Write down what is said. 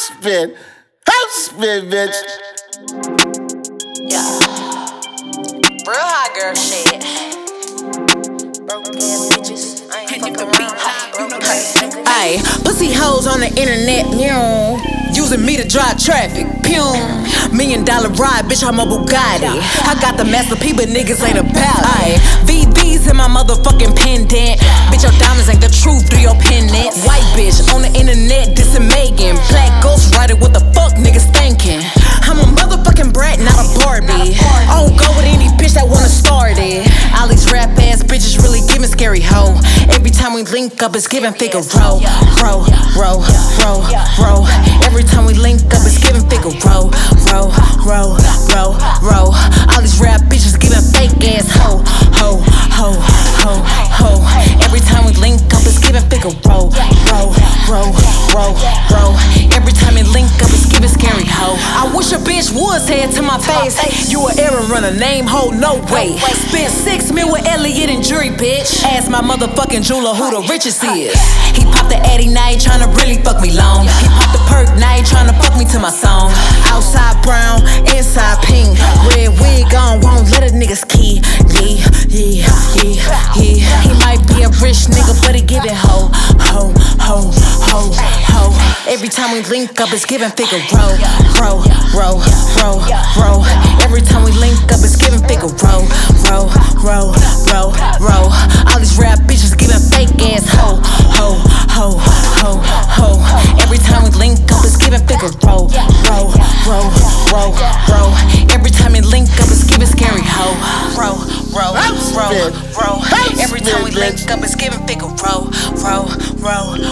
spin. House spin, bitch. Yeah. Real hot girl shit. Broke ass bitches. I ain't fucking around. Broke ass niggas. Ayy, pussy hoes on the internet, meow. Using me to drive traffic, pew. Million dollar ride, bitch, I'm a Bugatti. I got the Master P, but niggas ain't about it. Ayy, VVs in my motherfucking pendant. Bitch, your diamonds ain't the truth through your pendant. We link up, it's giving figure row, row, row, row, row. Every time we link up, it's giving figure row, row, row, row, row. All these rap bitches giving fake ass hoe, hoe, hoe, hoe, hoe. Every time we link up, it's giving figure row, row, row, row, row. We link up, it's giving scary hoe. I wish a bitch would say it to my face. You a errand runner, name hoe, no way. Spent six mil with Elliot and Jury, bitch. Ask my motherfucking jeweler who the richest is. He popped the Addy, now he tryna really fuck me long. He popped the perk, now he tryna fuck me to my song. Outside brown, inside pink. Red wig on, won't let a niggas key. Yeah, yeah, yeah, yeah. He might be a rich nigga, but he give it hoe. Every time we link up, it's giving figure row, row, row, row, row. Every time we link up, it's giving figure row, row, row, row, row. All these rap bitches giving fake ass ho, ho, ho, ho, ho. Every time we link up, it's giving figure row, row, row, row, row. Every time we link up, it's giving scary ho, row, row, row, row. Every time we link up, it's giving figure row, row, row.